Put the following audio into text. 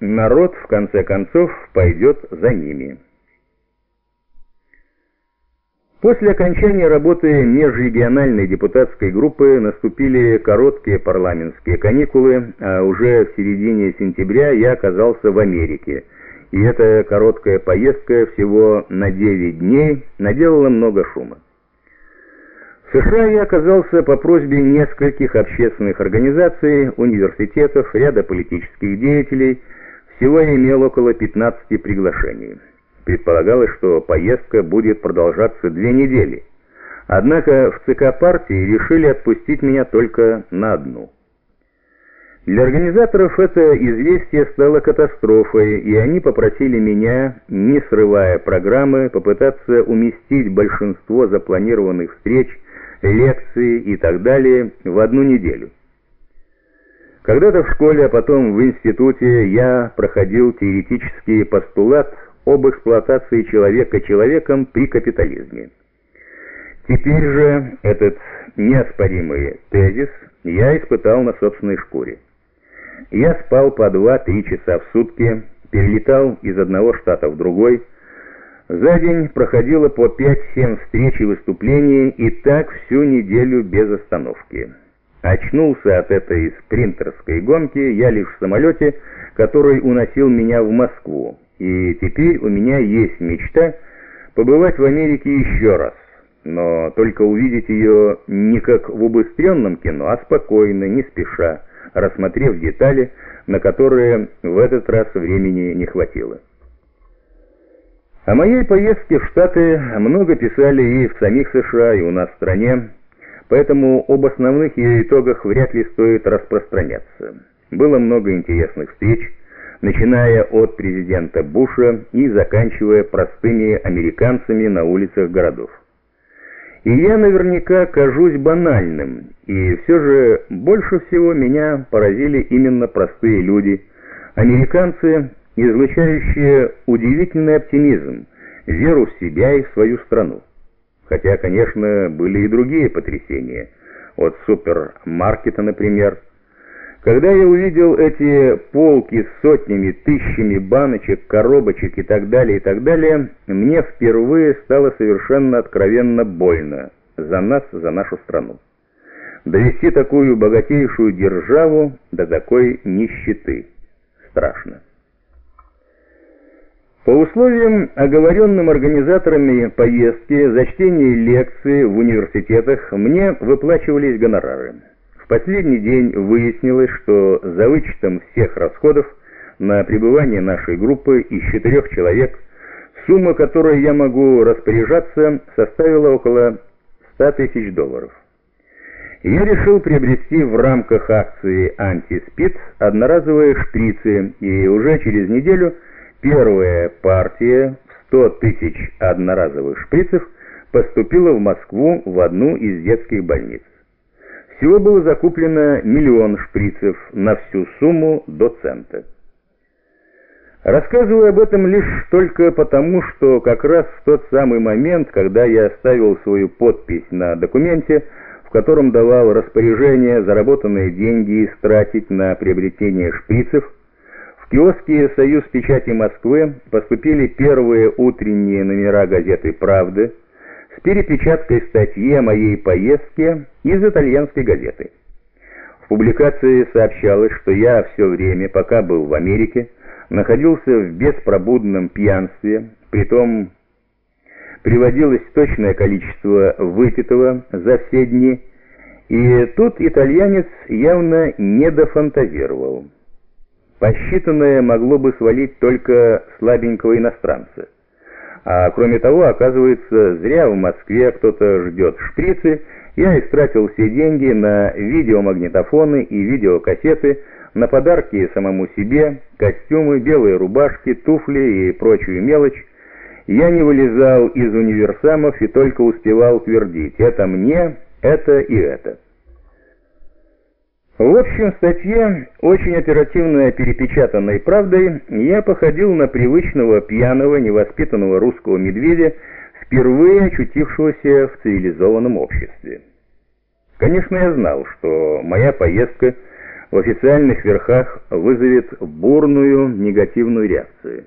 народ в конце концов пойдет за ними. После окончания работы межрегиональной депутатской группы наступили короткие парламентские каникулы, а уже в середине сентября я оказался в Америке, и эта короткая поездка всего на 9 дней наделала много шума. В США я оказался по просьбе нескольких общественных организаций, университетов, ряда политических деятелей, всего имел около 15 приглашений. Предполагалось, что поездка будет продолжаться две недели. Однако в ЦК партии решили отпустить меня только на одну. Для организаторов это известие стало катастрофой, и они попросили меня, не срывая программы, попытаться уместить большинство запланированных встреч, лекций и так далее в одну неделю. Когда-то в школе, а потом в институте я проходил теоретический постулат об эксплуатации человека человеком при капитализме. Теперь же этот неоспоримый тезис я испытал на собственной шкуре. Я спал по 2-3 часа в сутки, перелетал из одного штата в другой. За день проходило по 5-7 встреч и выступлений, и так всю неделю без остановки. Очнулся от этой спринтерской гонки я лишь в самолете, который уносил меня в Москву. И теперь у меня есть мечта побывать в Америке еще раз, но только увидеть ее не как в убыстренном кино, а спокойно, не спеша, рассмотрев детали, на которые в этот раз времени не хватило. О моей поездке в Штаты много писали и в самих США, и у нас в стране, поэтому об основных ее итогах вряд ли стоит распространяться. Было много интересных встреч, начиная от президента Буша и заканчивая простыми американцами на улицах городов. И я наверняка кажусь банальным, и все же больше всего меня поразили именно простые люди, американцы, излучающие удивительный оптимизм, веру в себя и в свою страну. Хотя, конечно, были и другие потрясения, от супермаркета, например, когда я увидел эти полки с сотнями, тысячами баночек, коробочек и так далее, и так далее, мне впервые стало совершенно откровенно больно за нас, за нашу страну. Довести такую богатейшую державу до такой нищеты. Страшно. По условиям, оговоренным организаторами поездки, за чтение лекции в университетах мне выплачивались гонорары. В последний день выяснилось, что за вычетом всех расходов на пребывание нашей группы из четырех человек сумма, которой я могу распоряжаться, составила около 100 тысяч долларов. Я решил приобрести в рамках акции «Антиспид» одноразовые шприцы, и уже через неделю первая партия в 100 тысяч одноразовых шприцев поступила в Москву в одну из детских больниц. Всего было закуплено миллион шприцев на всю сумму до цента. Рассказываю об этом лишь только потому, что как раз в тот самый момент, когда я оставил свою подпись на документе, в котором давал распоряжение заработанные деньги истратить на приобретение шприцев, в киоске «Союз печати Москвы» поступили первые утренние номера газеты «Правды», с перепечаткой статьи о моей поездке из итальянской газеты. В публикации сообщалось, что я все время, пока был в Америке, находился в беспробудном пьянстве, притом приводилось точное количество выпитого за все дни, и тут итальянец явно не дофантазировал. Посчитанное могло бы свалить только слабенького иностранца. А кроме того, оказывается, зря в Москве кто-то ждет шприцы. Я истратил все деньги на видеомагнитофоны и видеокассеты, на подарки самому себе, костюмы, белые рубашки, туфли и прочую мелочь. Я не вылезал из универсамов и только успевал твердить «это мне, это и это». В общем, статье, очень оперативно перепечатанной правдой, я походил на привычного пьяного, невоспитанного русского медведя, впервые очутившегося в цивилизованном обществе. Конечно, я знал, что моя поездка в официальных верхах вызовет бурную негативную реакцию.